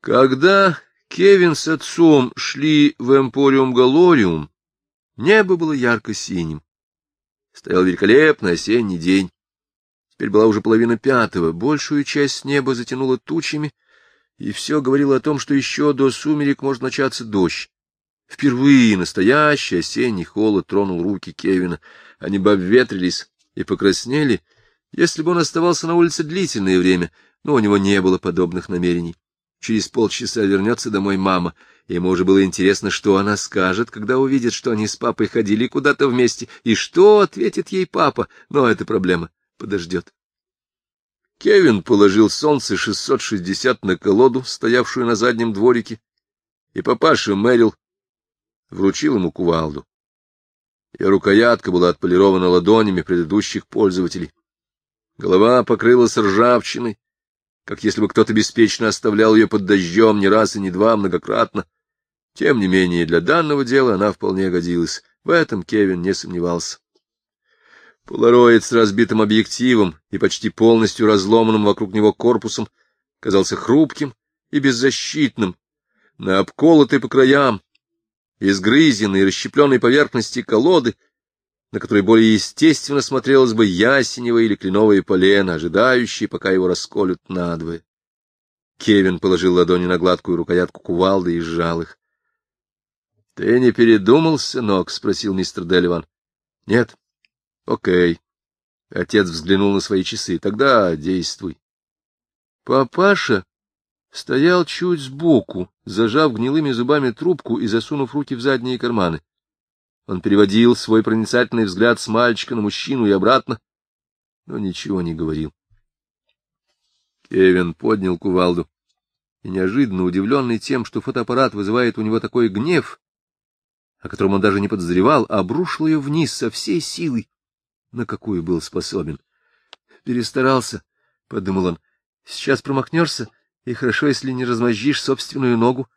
Когда Кевин с отцом шли в Эмпориум Галлориум, небо было ярко-синим. Стоял великолепный осенний день. Теперь была уже половина пятого, большую часть неба затянуло тучами, и все говорило о том, что еще до сумерек может начаться дождь. Впервые настоящий осенний холод тронул руки Кевина. Они бы обветрились и покраснели, если бы он оставался на улице длительное время, но у него не было подобных намерений. Через полчаса вернется домой мама. Ему уже было интересно, что она скажет, когда увидит, что они с папой ходили куда-то вместе, и что ответит ей папа. Но эта проблема подождет. Кевин положил солнце 660 на колоду, стоявшую на заднем дворике, и папаша Мэрил вручил ему кувалду. Ее рукоятка была отполирована ладонями предыдущих пользователей. Голова покрылась ржавчиной, как если бы кто-то беспечно оставлял ее под дождем не раз и не два, многократно. Тем не менее, для данного дела она вполне годилась. В этом Кевин не сомневался. Полароид с разбитым объективом и почти полностью разломанным вокруг него корпусом казался хрупким и беззащитным. На обколотой по краям, изгрызенной и расщепленной поверхности колоды — на которой более естественно смотрелось бы ясеневое или кленовое полено, ожидающее, пока его расколют надвое. Кевин положил ладони на гладкую рукоятку кувалды и сжал их. — Ты не передумал, сынок? — спросил мистер Деливан. — Нет. — Окей. Отец взглянул на свои часы. — Тогда действуй. Папаша стоял чуть сбоку, зажав гнилыми зубами трубку и засунув руки в задние карманы. Он переводил свой проницательный взгляд с мальчика на мужчину и обратно, но ничего не говорил. Кевин поднял кувалду и, неожиданно удивленный тем, что фотоаппарат вызывает у него такой гнев, о котором он даже не подозревал, обрушил ее вниз со всей силой, на какую был способен. «Перестарался», — подумал он, — «сейчас промахнешься, и хорошо, если не размозжишь собственную ногу,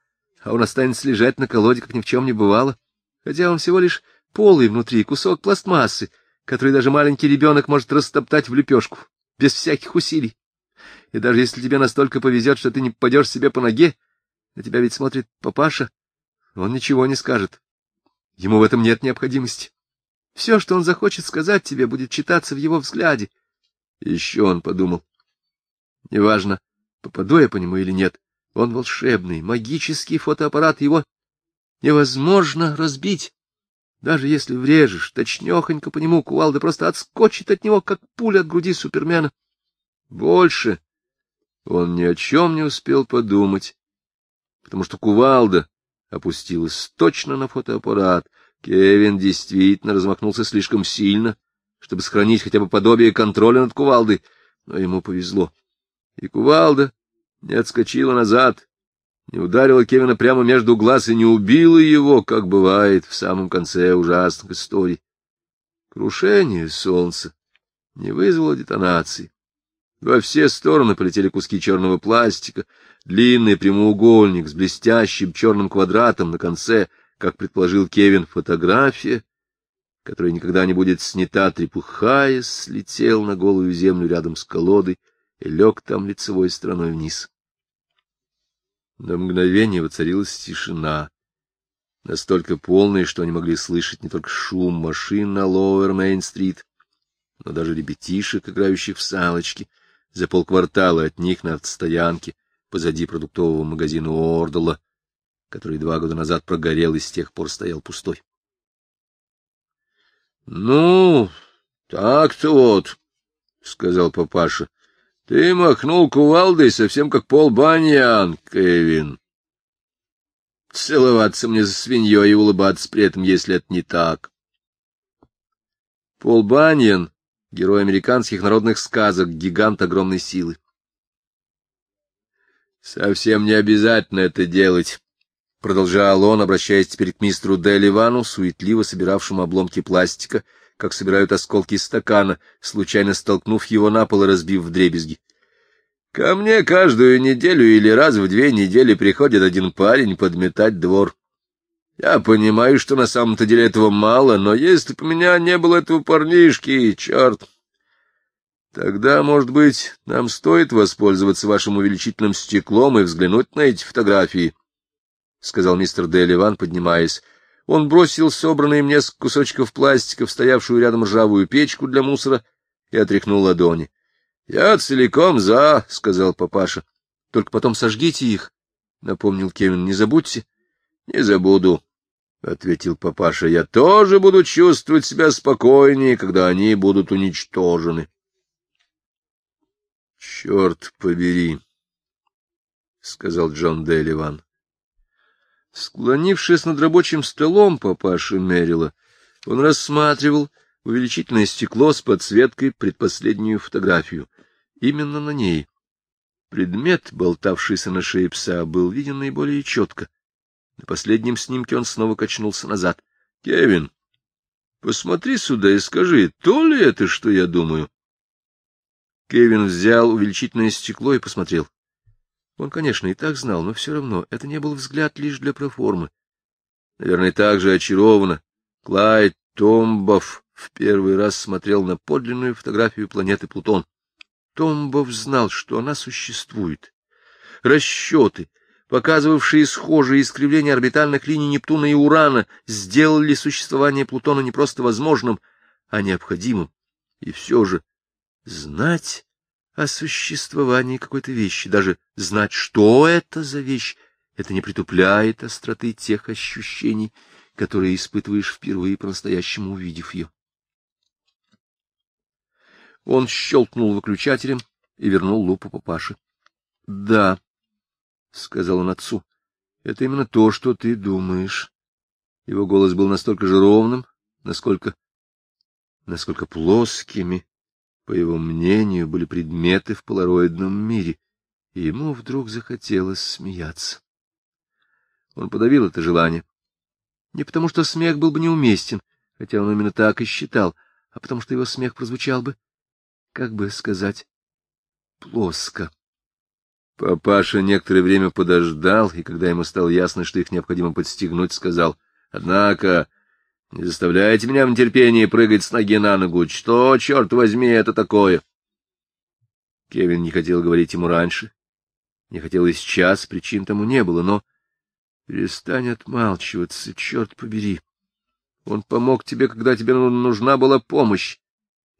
а он останется лежать на колоде, как ни в чем не бывало хотя он всего лишь полый внутри, кусок пластмассы, который даже маленький ребенок может растоптать в лепешку, без всяких усилий. И даже если тебе настолько повезет, что ты не попадешь себе по ноге, на тебя ведь смотрит папаша, он ничего не скажет. Ему в этом нет необходимости. Все, что он захочет сказать тебе, будет читаться в его взгляде. Еще он подумал. Неважно, попаду я по нему или нет, он волшебный, магический фотоаппарат его невозможно разбить. Даже если врежешь, точнехонько по нему кувалда просто отскочит от него, как пуля от груди Супермена. Больше он ни о чем не успел подумать, потому что кувалда опустилась точно на фотоаппарат. Кевин действительно размахнулся слишком сильно, чтобы сохранить хотя бы подобие контроля над кувалдой, но ему повезло. И кувалда не отскочила назад, не ударила Кевина прямо между глаз и не убила его, как бывает в самом конце ужасных историй. Крушение солнца не вызвало детонации. Во все стороны полетели куски черного пластика, длинный прямоугольник с блестящим черным квадратом на конце, как предположил Кевин, фотография, которая никогда не будет снята, трепухая, слетел на голую землю рядом с колодой и лег там лицевой стороной вниз. На мгновение воцарилась тишина, настолько полная, что они могли слышать не только шум машин на Лоуэр-Мейн-стрит, но даже ребятишек, играющих в салочки, за полквартала от них на стоянке позади продуктового магазина Ордала, который два года назад прогорел и с тех пор стоял пустой. — Ну, так-то вот, — сказал папаша, — Ты махнул кувалдой совсем как Пол Баньян, Кевин. Целоваться мне за свиньей и улыбаться при этом, если это не так. Пол Баньян — герой американских народных сказок, гигант огромной силы. Совсем не обязательно это делать, — продолжал он, обращаясь теперь к мистеру Делливану, суетливо собиравшему обломки пластика — как собирают осколки стакана, случайно столкнув его на пол и разбив в дребезги. Ко мне каждую неделю или раз в две недели приходит один парень подметать двор. Я понимаю, что на самом-то деле этого мало, но если бы у меня не было этого парнишки, черт! Тогда, может быть, нам стоит воспользоваться вашим увеличительным стеклом и взглянуть на эти фотографии, — сказал мистер Делливан, поднимаясь он бросил собранные мне с кусочков пластика в стоявшую рядом ржавую печку для мусора и отряхнул ладони. — Я целиком за, — сказал папаша. — Только потом сожгите их, — напомнил Кевин. — Не забудьте. — Не забуду, — ответил папаша. — Я тоже буду чувствовать себя спокойнее, когда они будут уничтожены. — Черт побери, — сказал Джон Делливан. Склонившись над рабочим столом папаши Мерила, он рассматривал увеличительное стекло с подсветкой предпоследнюю фотографию. Именно на ней. Предмет, болтавшийся на шее пса, был виден наиболее четко. На последнем снимке он снова качнулся назад. — Кевин, посмотри сюда и скажи, то ли это, что я думаю? Кевин взял увеличительное стекло и посмотрел. Он, конечно, и так знал, но все равно это не был взгляд лишь для проформы. Наверное, так же очарованно Клайд Томбов в первый раз смотрел на подлинную фотографию планеты Плутон. Томбов знал, что она существует. Расчеты, показывавшие схожие искривления орбитальных линий Нептуна и Урана, сделали существование Плутона не просто возможным, а необходимым. И все же знать о существовании какой-то вещи, даже знать, что это за вещь, это не притупляет остроты тех ощущений, которые испытываешь впервые по-настоящему увидев ее. Он щелкнул выключателем и вернул лупу папаше. — Да, — сказал он отцу, — это именно то, что ты думаешь. Его голос был настолько же ровным, насколько... насколько плоскими по его мнению, были предметы в полароидном мире, и ему вдруг захотелось смеяться. Он подавил это желание. Не потому, что смех был бы неуместен, хотя он именно так и считал, а потому, что его смех прозвучал бы, как бы сказать, плоско. Папаша некоторое время подождал, и когда ему стало ясно, что их необходимо подстегнуть, сказал, — Однако не заставляйте меня в нетерпении прыгать с ноги на ногу. Что, черт возьми, это такое? Кевин не хотел говорить ему раньше. Не хотел и сейчас, причин тому не было, но... Перестань отмалчиваться, черт побери. Он помог тебе, когда тебе ну, нужна была помощь.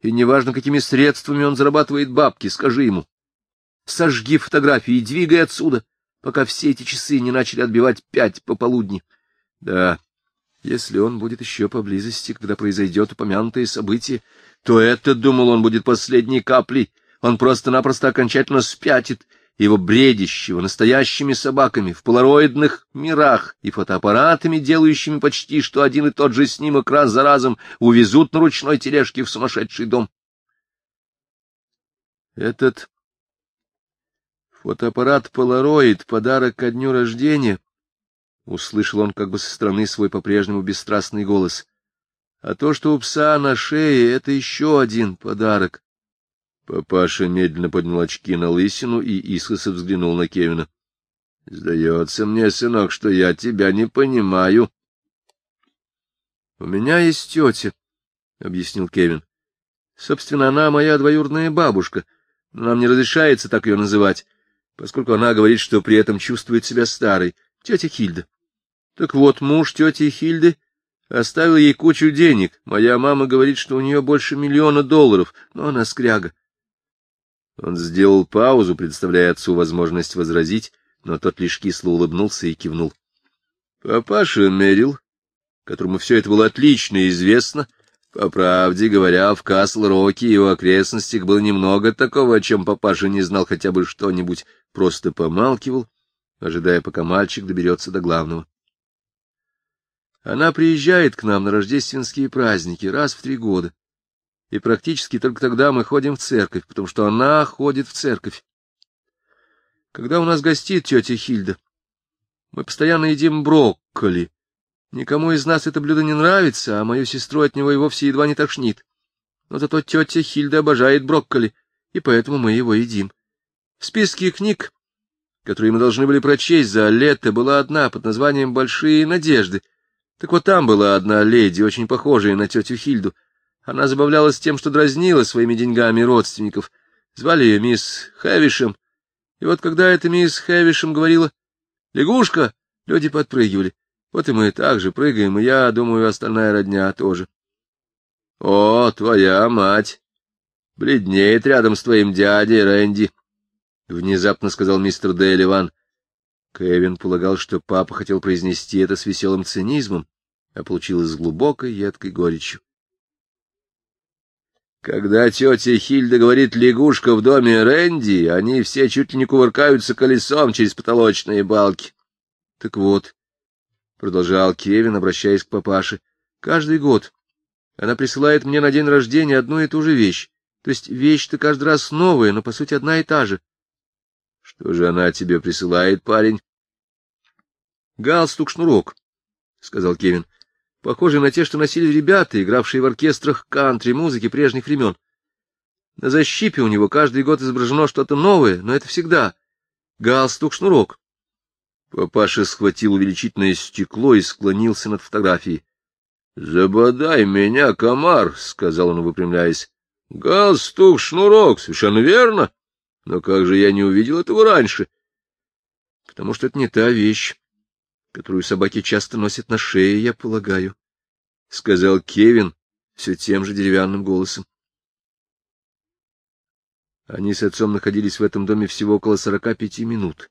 И неважно, какими средствами он зарабатывает бабки, скажи ему. Сожги фотографии и двигай отсюда, пока все эти часы не начали отбивать пять пополудни. Да, если он будет еще поблизости, когда произойдет упомянутое событие, то это, думал он, будет последней каплей. Он просто-напросто окончательно спятит, его бредящего настоящими собаками в полароидных мирах и фотоаппаратами, делающими почти что один и тот же снимок раз за разом, увезут на ручной тележке в сумасшедший дом. Этот фотоаппарат «Полароид» — подарок ко дню рождения, — услышал он как бы со стороны свой по-прежнему бесстрастный голос. — А то, что у пса на шее, это еще один подарок. Папаша медленно поднял очки на лысину и искоса взглянул на Кевина. — Сдается мне, сынок, что я тебя не понимаю. — У меня есть тетя, — объяснил Кевин. — Собственно, она моя двоюродная бабушка, но нам не разрешается так ее называть, поскольку она говорит, что при этом чувствует себя старой. Тетя Хильда. Так вот, муж тети Хильды оставил ей кучу денег. Моя мама говорит, что у нее больше миллиона долларов, но она скряга. Он сделал паузу, предоставляя отцу возможность возразить, но тот лишь кисло улыбнулся и кивнул. Папаша Мерил, которому все это было отлично известно, по правде говоря, в Касл-Роке и его окрестностях было немного такого, о чем папаша не знал хотя бы что-нибудь, просто помалкивал, ожидая, пока мальчик доберется до главного. Она приезжает к нам на рождественские праздники раз в три года. И практически только тогда мы ходим в церковь, потому что она ходит в церковь. Когда у нас гостит тетя Хильда, мы постоянно едим брокколи. Никому из нас это блюдо не нравится, а мою сестру от него и вовсе едва не тошнит. Но зато тетя Хильда обожает брокколи, и поэтому мы его едим. В списке книг, которые мы должны были прочесть за лето, была одна под названием «Большие надежды», так вот там была одна леди, очень похожая на тетю Хильду. Она забавлялась тем, что дразнила своими деньгами родственников. Звали ее мисс Хэвишем. И вот когда эта мисс Хэвишем говорила «Лягушка!», люди подпрыгивали. Вот и мы так же прыгаем, и я, думаю, остальная родня тоже. — О, твоя мать! Бледнеет рядом с твоим дядей Рэнди! — внезапно сказал мистер Дейл Кевин полагал, что папа хотел произнести это с веселым цинизмом, а получилось с глубокой едкой горечью. Когда тетя Хильда говорит «лягушка в доме Рэнди», они все чуть ли не кувыркаются колесом через потолочные балки. — Так вот, — продолжал Кевин, обращаясь к папаше, — каждый год она присылает мне на день рождения одну и ту же вещь. То есть вещь-то каждый раз новая, но, по сути, одна и та же. Что же она тебе присылает, парень? — Галстук-шнурок, — сказал Кевин. — Похоже на те, что носили ребята, игравшие в оркестрах кантри, музыки прежних времен. На защипе у него каждый год изображено что-то новое, но это всегда галстук-шнурок. Папаша схватил увеличительное стекло и склонился над фотографией. — Забодай меня, комар, — сказал он, выпрямляясь. — Галстук-шнурок, совершенно верно. — но как же я не увидел этого раньше? Потому что это не та вещь, которую собаки часто носят на шее, я полагаю, — сказал Кевин все тем же деревянным голосом. Они с отцом находились в этом доме всего около сорока пяти минут.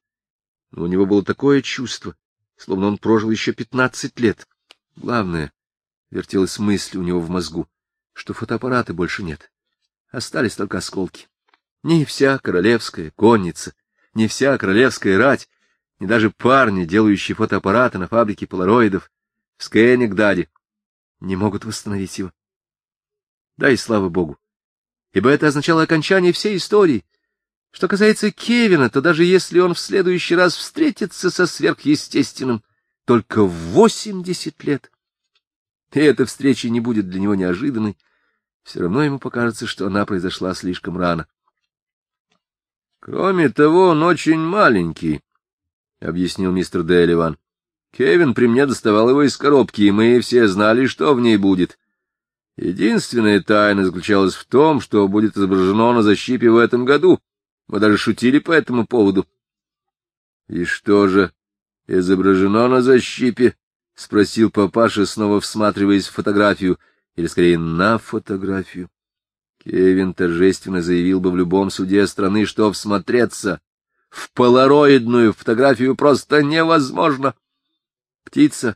Но у него было такое чувство, словно он прожил еще пятнадцать лет. Главное, вертелась мысль у него в мозгу, что фотоаппараты больше нет. Остались только осколки ни вся королевская конница, ни вся королевская рать, ни даже парни, делающие фотоаппараты на фабрике полароидов, в Скенигдаде, не могут восстановить его. Да и слава богу, ибо это означало окончание всей истории. Что касается Кевина, то даже если он в следующий раз встретится со сверхъестественным, только в восемьдесят лет, и эта встреча не будет для него неожиданной, все равно ему покажется, что она произошла слишком рано. Кроме того, он очень маленький, — объяснил мистер Делливан. Кевин при мне доставал его из коробки, и мы все знали, что в ней будет. Единственная тайна заключалась в том, что будет изображено на защипе в этом году. Мы даже шутили по этому поводу. — И что же изображено на защипе? — спросил папаша, снова всматриваясь в фотографию, или скорее на фотографию. Кевин торжественно заявил бы в любом суде страны, что всмотреться в полароидную фотографию просто невозможно. — Птица,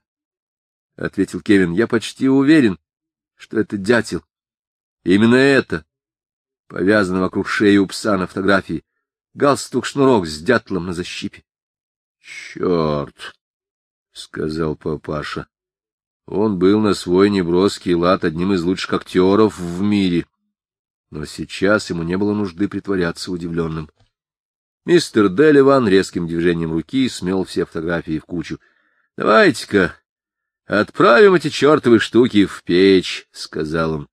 — ответил Кевин, — я почти уверен, что это дятел. Именно это повязано вокруг шеи у пса на фотографии. Галстук-шнурок с дятлом на защипе. — Черт! — сказал папаша. Он был на свой неброский лад одним из лучших актеров в мире. — но сейчас ему не было нужды притворяться удивленным. Мистер Делливан резким движением руки смел все фотографии в кучу. — Давайте-ка отправим эти чертовы штуки в печь, — сказал он.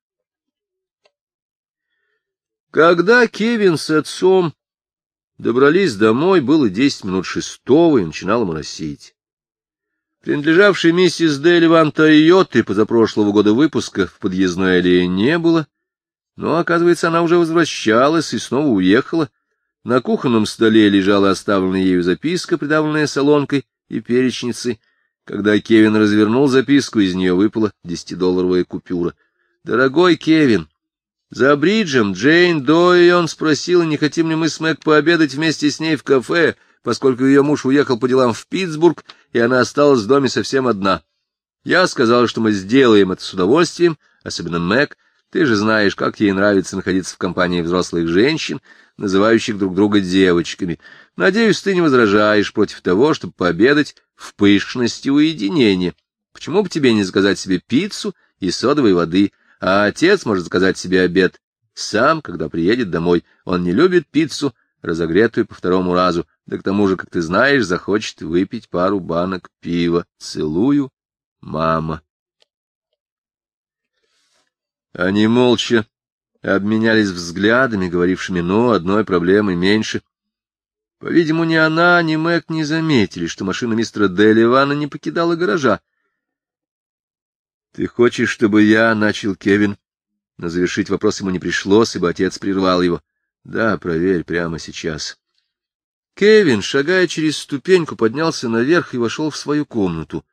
Когда Кевин с отцом добрались домой, было десять минут шестого, и начинало моросить. принадлежавшей миссис Деливан Тойоты позапрошлого года выпуска в подъездной аллее не было, но, оказывается, она уже возвращалась и снова уехала. На кухонном столе лежала оставленная ею записка, придавленная солонкой и перечницей. Когда Кевин развернул записку, из нее выпала десятидолларовая купюра. «Дорогой Кевин, за бриджем Джейн Дойон спросила, не хотим ли мы с Мэг пообедать вместе с ней в кафе, поскольку ее муж уехал по делам в Питтсбург, и она осталась в доме совсем одна. Я сказал, что мы сделаем это с удовольствием, особенно Мэг, ты же знаешь, как ей нравится находиться в компании взрослых женщин, называющих друг друга девочками. Надеюсь, ты не возражаешь против того, чтобы пообедать в пышности уединения. Почему бы тебе не заказать себе пиццу и содовой воды, а отец может заказать себе обед сам, когда приедет домой. Он не любит пиццу, разогретую по второму разу, да к тому же, как ты знаешь, захочет выпить пару банок пива. Целую, мама. Они молча обменялись взглядами, говорившими «но» одной проблемы меньше. По-видимому, ни она, ни Мэг не заметили, что машина мистера Делливана не покидала гаража. — Ты хочешь, чтобы я начал, Кевин? Но завершить вопрос ему не пришлось, ибо отец прервал его. — Да, проверь прямо сейчас. Кевин, шагая через ступеньку, поднялся наверх и вошел в свою комнату.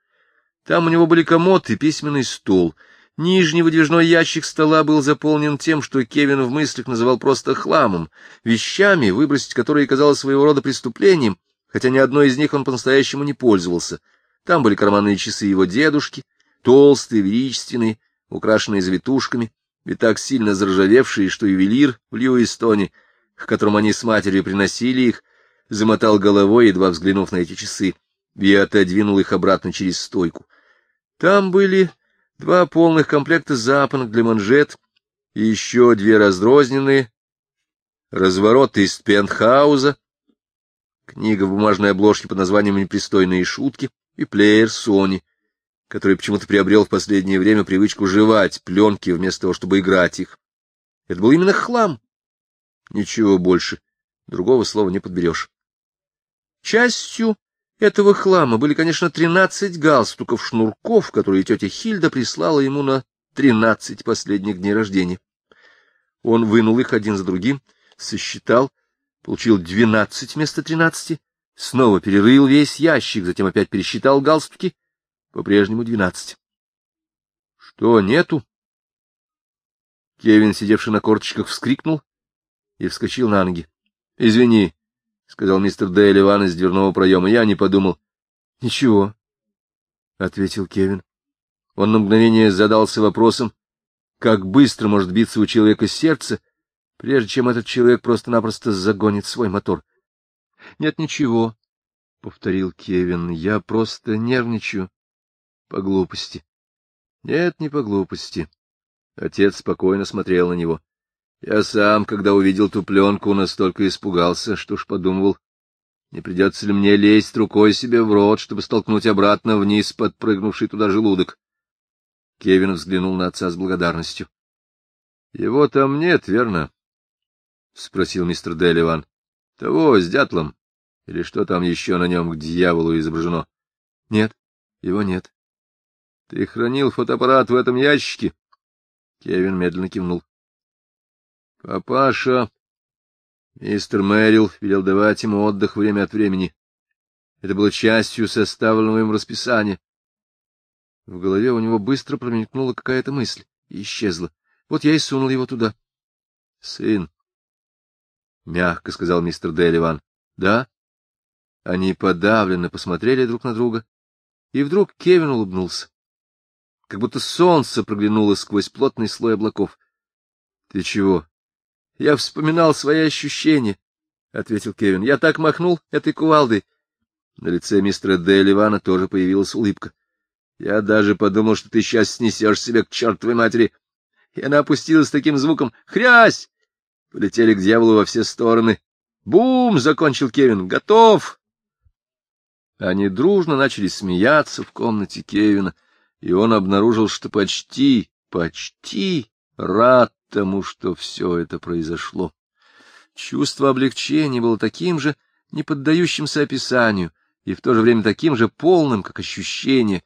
Там у него были комод и письменный стол — Нижний выдвижной ящик стола был заполнен тем, что Кевин в мыслях называл просто хламом, вещами, выбросить которые казалось своего рода преступлением, хотя ни одной из них он по-настоящему не пользовался. Там были карманные часы его дедушки, толстые, величественные, украшенные завитушками, и так сильно заржавевшие, что ювелир в Льюистоне, к которому они с матерью приносили их, замотал головой, едва взглянув на эти часы, и отодвинул их обратно через стойку. Там были два полных комплекта запонок для манжет и еще две разрозненные, развороты из пентхауза, книга в бумажной обложке под названием «Непристойные шутки» и плеер Sony, который почему-то приобрел в последнее время привычку жевать пленки вместо того, чтобы играть их. Это был именно хлам. Ничего больше. Другого слова не подберешь. Частью этого хлама были, конечно, тринадцать галстуков-шнурков, которые тетя Хильда прислала ему на тринадцать последних дней рождения. Он вынул их один за другим, сосчитал, получил двенадцать вместо тринадцати, снова перерыл весь ящик, затем опять пересчитал галстуки, по-прежнему двенадцать. — Что, нету? Кевин, сидевший на корточках, вскрикнул и вскочил на ноги. — Извини, — сказал мистер Дейл Иван из дверного проема. Я не подумал. — Ничего, — ответил Кевин. Он на мгновение задался вопросом, как быстро может биться у человека сердце, прежде чем этот человек просто-напросто загонит свой мотор. — Нет, ничего, — повторил Кевин, — я просто нервничаю. По глупости. Нет, не по глупости. Отец спокойно смотрел на него. Я сам, когда увидел ту пленку, настолько испугался, что ж подумывал, не придется ли мне лезть рукой себе в рот, чтобы столкнуть обратно вниз подпрыгнувший туда желудок. Кевин взглянул на отца с благодарностью. — Его там нет, верно? — спросил мистер Делливан. — Того, с дятлом. Или что там еще на нем к дьяволу изображено? — Нет, его нет. — Ты хранил фотоаппарат в этом ящике? Кевин медленно кивнул. — Папаша! Мистер Мэрил велел давать ему отдых время от времени. Это было частью составленного им расписания. В голове у него быстро промелькнула какая-то мысль и исчезла. Вот я и сунул его туда. — Сын, — мягко сказал мистер Деливан. — Да? Они подавленно посмотрели друг на друга. И вдруг Кевин улыбнулся. Как будто солнце проглянуло сквозь плотный слой облаков. — Ты чего? Я вспоминал свои ощущения, — ответил Кевин. — Я так махнул этой кувалдой. На лице мистера Дэй тоже появилась улыбка. — Я даже подумал, что ты сейчас снесешь себе к чертовой матери. И она опустилась таким звуком. «Хрясь!» Полетели к дьяволу во все стороны. «Бум!» — закончил Кевин. «Готов!» Они дружно начали смеяться в комнате Кевина, и он обнаружил, что почти, почти рад тому, что все это произошло. Чувство облегчения было таким же, неподдающимся описанию, и в то же время таким же полным, как ощущение,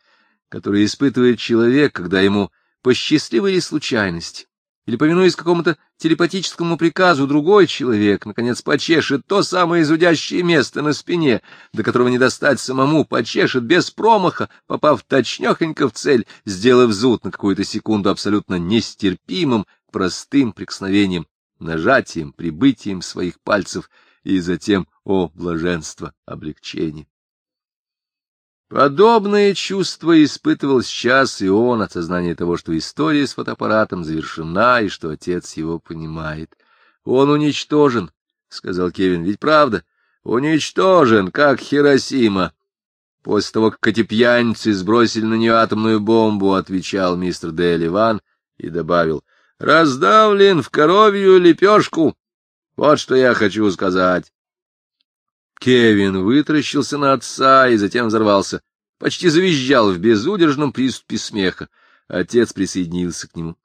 которое испытывает человек, когда ему по счастливой случайности или, повинуясь какому-то телепатическому приказу, другой человек, наконец, почешет то самое зудящее место на спине, до которого не достать самому, почешет без промаха, попав точнёхонько в цель, сделав зуд на какую-то секунду абсолютно нестерпимым, простым прикосновением, нажатием, прибытием своих пальцев и затем, о блаженство, облегчение. Подобное чувство испытывал сейчас и он от сознания того, что история с фотоаппаратом завершена и что отец его понимает. «Он уничтожен», — сказал Кевин, — «ведь правда? Уничтожен, как Хиросима». После того, как эти пьяницы сбросили на нее атомную бомбу, отвечал мистер Делливан и добавил — раздавлен в коровью лепешку. Вот что я хочу сказать. Кевин вытращился на отца и затем взорвался. Почти завизжал в безудержном приступе смеха. Отец присоединился к нему.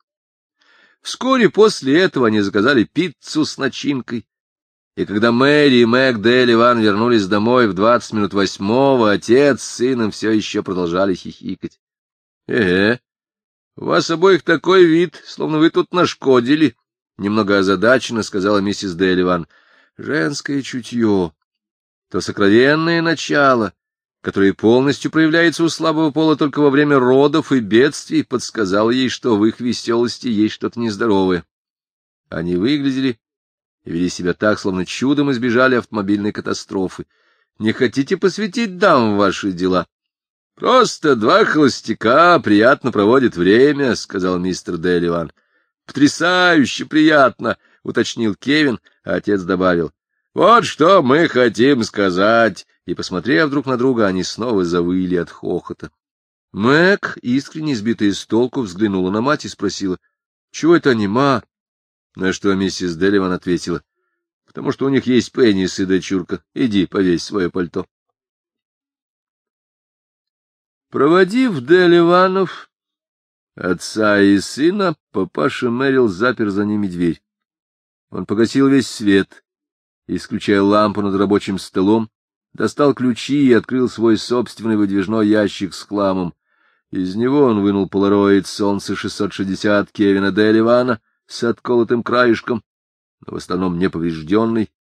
Вскоре после этого они заказали пиццу с начинкой. И когда Мэри и Мэг Дель Иван вернулись домой в двадцать минут восьмого, отец с сыном все еще продолжали хихикать. — Э-э, у вас обоих такой вид, словно вы тут нашкодили, — немного озадаченно сказала миссис Делливан. Женское чутье, то сокровенное начало, которое полностью проявляется у слабого пола только во время родов и бедствий, подсказало ей, что в их веселости есть что-то нездоровое. Они выглядели и вели себя так, словно чудом избежали автомобильной катастрофы. Не хотите посвятить дам ваши дела? Просто два холостяка приятно проводят время, — сказал мистер Деливан. — Потрясающе приятно, — уточнил Кевин, а отец добавил. — Вот что мы хотим сказать. И, посмотрев друг на друга, они снова завыли от хохота. Мэг, искренне сбитая с толку, взглянула на мать и спросила, — Чего это они, ма? На что миссис Деливан ответила, — Потому что у них есть пенис и дочурка. Иди, повесь свое пальто. Проводив Деливанов, отца и сына, папаша Мэрил запер за ними дверь. Он погасил весь свет, исключая лампу над рабочим столом, достал ключи и открыл свой собственный выдвижной ящик с кламом. Из него он вынул полароид «Солнце 660» Кевина Деливана с отколотым краешком, но в основном неповрежденный,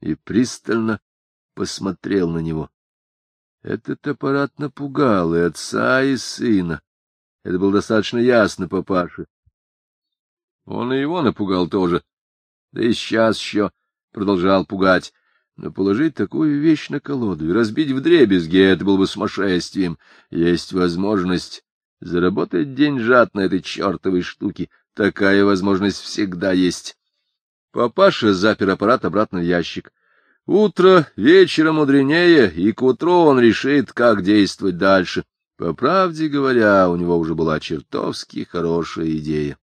и пристально посмотрел на него. Этот аппарат напугал и отца, и сына. Это было достаточно ясно папаше. Он и его напугал тоже. Да и сейчас еще продолжал пугать. Но положить такую вещь на колоду и разбить вдребезги — это было бы сумасшествием. Есть возможность заработать деньжат на этой чертовой штуке. Такая возможность всегда есть. Папаша запер аппарат обратно в ящик. Утро вечера мудренее, и к утру он решит, как действовать дальше. По правде говоря, у него уже была чертовски хорошая идея.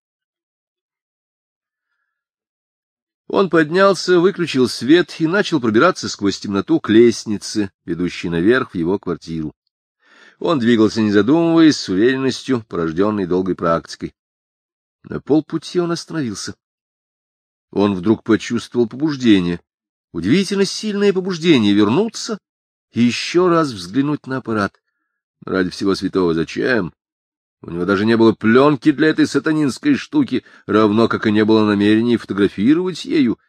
Он поднялся, выключил свет и начал пробираться сквозь темноту к лестнице, ведущей наверх в его квартиру. Он двигался, не задумываясь, с уверенностью, порожденной долгой практикой. На полпути он остановился. Он вдруг почувствовал побуждение удивительно сильное побуждение вернуться и еще раз взглянуть на аппарат. Ради всего святого, зачем? У него даже не было пленки для этой сатанинской штуки, равно как и не было намерений фотографировать ею.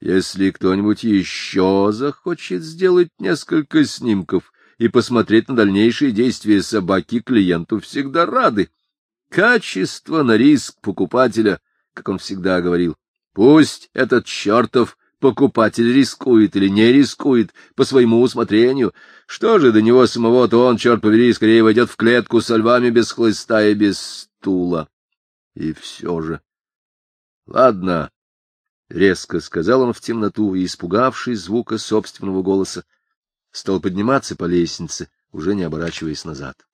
Если кто-нибудь еще захочет сделать несколько снимков и посмотреть на дальнейшие действия собаки, клиенту всегда рады. Качество на риск покупателя, как он всегда говорил. Пусть этот чертов покупатель рискует или не рискует, по своему усмотрению. Что же до него самого, то он, черт побери, скорее войдет в клетку со львами без хлыста и без стула. И все же... — Ладно, — резко сказал он в темноту и, испугавшись звука собственного голоса, стал подниматься по лестнице, уже не оборачиваясь назад.